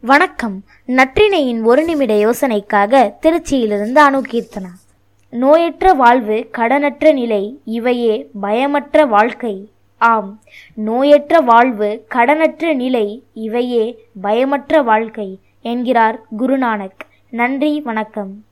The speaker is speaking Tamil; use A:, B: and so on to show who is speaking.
A: வணக்கம். நற்றினையின் ஒரு நிமிட யோசனைக்காக திருச்சியிலிருந்து அணுகீர்த்தனா நோயற்ற வாழ்வு கடனற்ற நிலை இவையே பயமற்ற வாழ்க்கை. ஆம் நோயற்ற வாழ்வு கடனற்ற நிலை இவையே பயமற்ற வாழ்க்கை என்கிறார் குருநானக். நன்றி வணக்கம்.